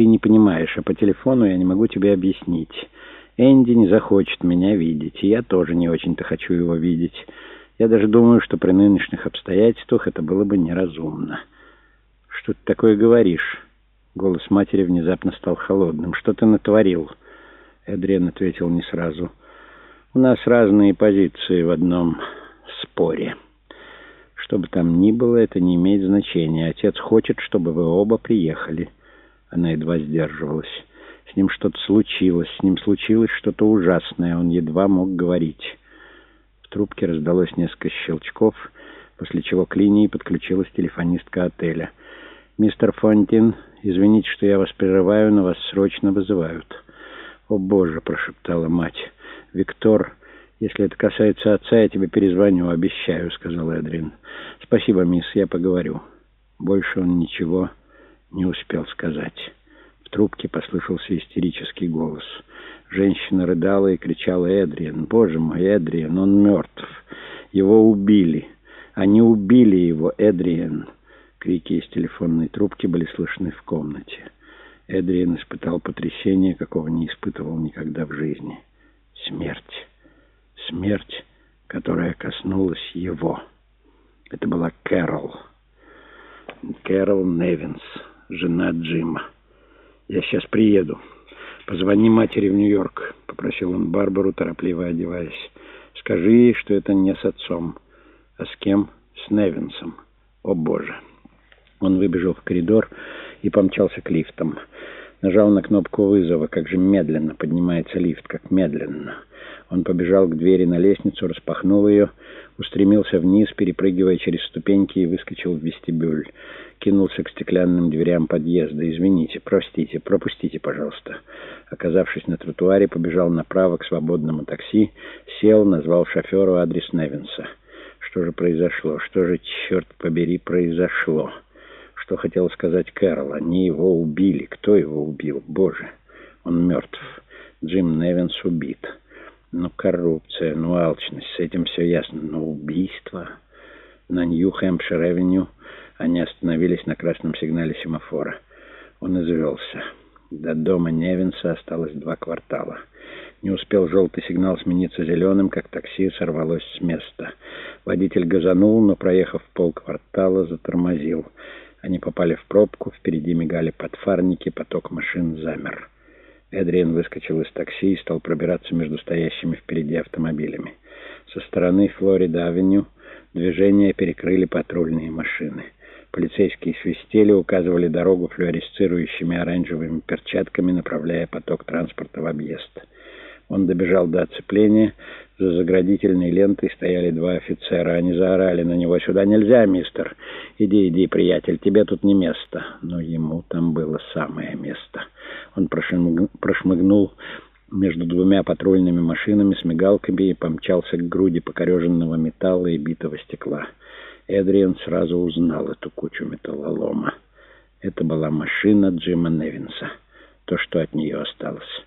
Ты не понимаешь, а по телефону я не могу тебе объяснить. Энди не захочет меня видеть, и я тоже не очень-то хочу его видеть. Я даже думаю, что при нынешних обстоятельствах это было бы неразумно. Что ты такое говоришь? Голос матери внезапно стал холодным. Что ты натворил? Эдриан ответил не сразу. У нас разные позиции в одном споре. Что бы там ни было, это не имеет значения. Отец хочет, чтобы вы оба приехали. Она едва сдерживалась. С ним что-то случилось, с ним случилось что-то ужасное, он едва мог говорить. В трубке раздалось несколько щелчков, после чего к линии подключилась телефонистка отеля. «Мистер Фонтин, извините, что я вас прерываю, но вас срочно вызывают». «О, Боже!» — прошептала мать. «Виктор, если это касается отца, я тебе перезвоню, обещаю», — сказал Эдрин. «Спасибо, мисс, я поговорю». Больше он ничего не успел сказать. В трубке послышался истерический голос. Женщина рыдала и кричала «Эдриан! Боже мой, Эдриан! Он мертв! Его убили! Они убили его, Эдриан!» Крики из телефонной трубки были слышны в комнате. Эдриан испытал потрясение, какого не испытывал никогда в жизни. Смерть. Смерть, которая коснулась его. Это была Кэрол. Кэрол Невинс, жена Джима. «Я сейчас приеду. Позвони матери в Нью-Йорк», — попросил он Барбару, торопливо одеваясь. «Скажи ей, что это не с отцом, а с кем? С Невинсом. О, Боже!» Он выбежал в коридор и помчался к лифтам. Нажал на кнопку вызова. Как же медленно поднимается лифт, как медленно. Он побежал к двери на лестницу, распахнул ее, устремился вниз, перепрыгивая через ступеньки и выскочил в вестибюль кинулся к стеклянным дверям подъезда. «Извините, простите, пропустите, пожалуйста». Оказавшись на тротуаре, побежал направо к свободному такси, сел, назвал шоферу адрес Невинса. Что же произошло? Что же, черт побери, произошло? Что хотел сказать Кэрол? Они его убили. Кто его убил? Боже, он мертв. Джим Невинс убит. Ну, коррупция, ну, алчность, с этим все ясно. Но убийство на Нью-Хэмпшир-Эвеню они остановились на красном сигнале семафора. Он извелся. До дома Невинса осталось два квартала. Не успел желтый сигнал смениться зеленым, как такси сорвалось с места. Водитель газанул, но, проехав полквартала, затормозил. Они попали в пробку, впереди мигали подфарники, поток машин замер. Эдриан выскочил из такси и стал пробираться между стоящими впереди автомобилями. Со стороны Флорида-авеню движение перекрыли патрульные машины. Полицейские свистели, указывали дорогу флуоресцирующими оранжевыми перчатками, направляя поток транспорта в объезд. Он добежал до оцепления. За заградительной лентой стояли два офицера. Они заорали на него. «Сюда нельзя, мистер! Иди, иди, приятель, тебе тут не место!» Но ему там было самое место. Он прошмыгнул между двумя патрульными машинами с мигалками и помчался к груди покореженного металла и битого стекла. Эдриан сразу узнал эту кучу металлолома. Это была машина Джима Невинса. То, что от нее осталось.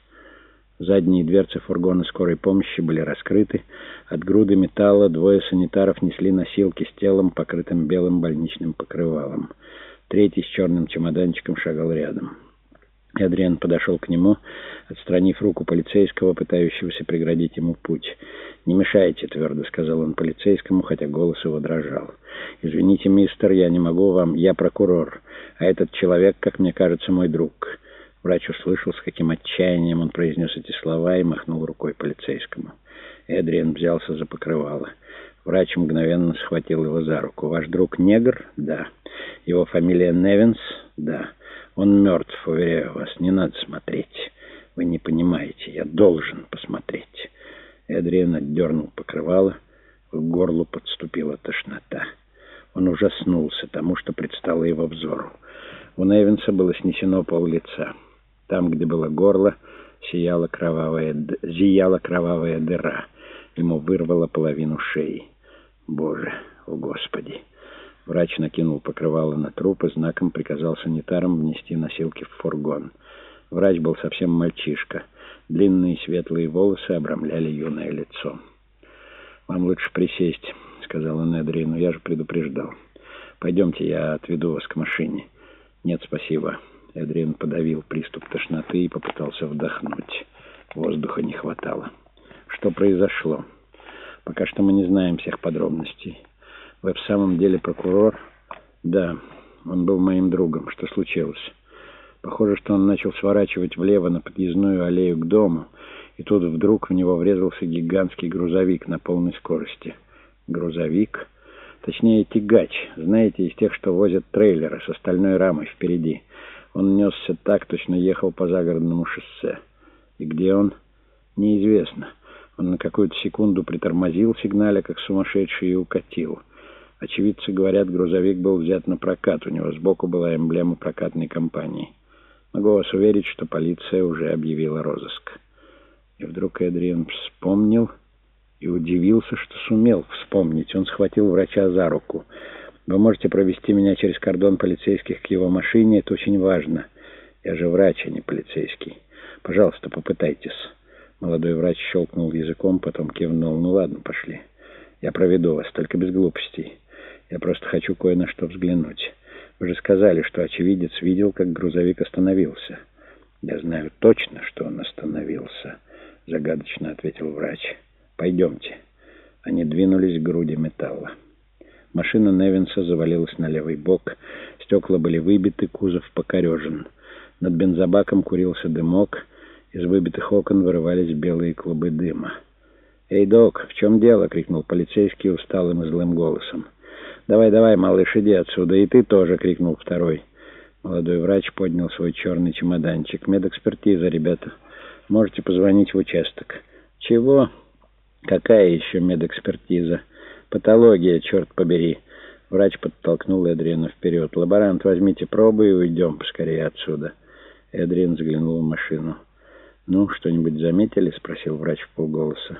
Задние дверцы фургона скорой помощи были раскрыты. От груды металла двое санитаров несли носилки с телом, покрытым белым больничным покрывалом. Третий с черным чемоданчиком шагал рядом. Эдриан подошел к нему, отстранив руку полицейского, пытающегося преградить ему путь. «Не мешайте», — твердо сказал он полицейскому, хотя голос его дрожал. «Извините, мистер, я не могу вам, я прокурор, а этот человек, как мне кажется, мой друг». Врач услышал, с каким отчаянием он произнес эти слова и махнул рукой полицейскому. Эдриан взялся за покрывало. Врач мгновенно схватил его за руку. «Ваш друг негр?» «Да». «Его фамилия Невинс?» «Да». Он мертв, уверяю вас, не надо смотреть. Вы не понимаете, я должен посмотреть. Эдриан отдернул покрывало, к горлу подступила тошнота. Он ужаснулся тому, что предстало его взору. У Невинса было снесено пол лица. Там, где было горло, сияла кровавая, зияла кровавая дыра. Ему вырвало половину шеи. Боже, о Господи! Врач накинул покрывало на труп и знаком приказал санитарам внести носилки в фургон. Врач был совсем мальчишка. Длинные светлые волосы обрамляли юное лицо. «Вам лучше присесть», — сказал он Эдри, — «но я же предупреждал. Пойдемте, я отведу вас к машине». «Нет, спасибо. Эдриан подавил приступ тошноты и попытался вдохнуть. Воздуха не хватало. Что произошло? Пока что мы не знаем всех подробностей. Вы в самом деле прокурор? Да, он был моим другом. Что случилось? Похоже, что он начал сворачивать влево на подъездную аллею к дому, и тут вдруг в него врезался гигантский грузовик на полной скорости. Грузовик? Точнее, тягач. Знаете, из тех, что возят трейлеры с остальной рамой впереди. Он несся так, точно ехал по загородному шоссе. И где он? Неизвестно. Он на какую-то секунду притормозил сигналя, как сумасшедший, и укатил. Очевидцы говорят, грузовик был взят на прокат. У него сбоку была эмблема прокатной компании. Могу вас уверить, что полиция уже объявила розыск. И вдруг Эдриан вспомнил и удивился, что сумел вспомнить. Он схватил врача за руку. «Вы можете провести меня через кордон полицейских к его машине. Это очень важно. Я же врач, а не полицейский. Пожалуйста, попытайтесь». Молодой врач щелкнул языком, потом кивнул. «Ну ладно, пошли. Я проведу вас, только без глупостей. Я просто хочу кое на что взглянуть. Вы же сказали, что очевидец видел, как грузовик остановился». «Я знаю точно, что он остановился», — загадочно ответил врач. «Пойдемте». Они двинулись к груди металла. Машина Невинса завалилась на левый бок. Стекла были выбиты, кузов покорежен. Над бензобаком курился дымок. Из выбитых окон вырывались белые клубы дыма. «Эй, док, в чем дело?» — крикнул полицейский усталым и злым голосом. «Давай, давай, малыш, иди отсюда, и ты тоже!» — крикнул второй. Молодой врач поднял свой черный чемоданчик. «Медэкспертиза, ребята. Можете позвонить в участок». «Чего?» «Какая еще медэкспертиза?» «Патология, черт побери!» Врач подтолкнул Эдриана вперед. «Лаборант, возьмите пробы и уйдем поскорее отсюда». Эдриан заглянул в машину. «Ну, что-нибудь заметили?» — спросил врач в полголоса.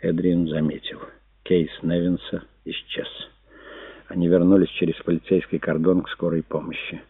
Эдриан заметил. Кейс Невинса исчез. Они вернулись через полицейский кордон к скорой помощи.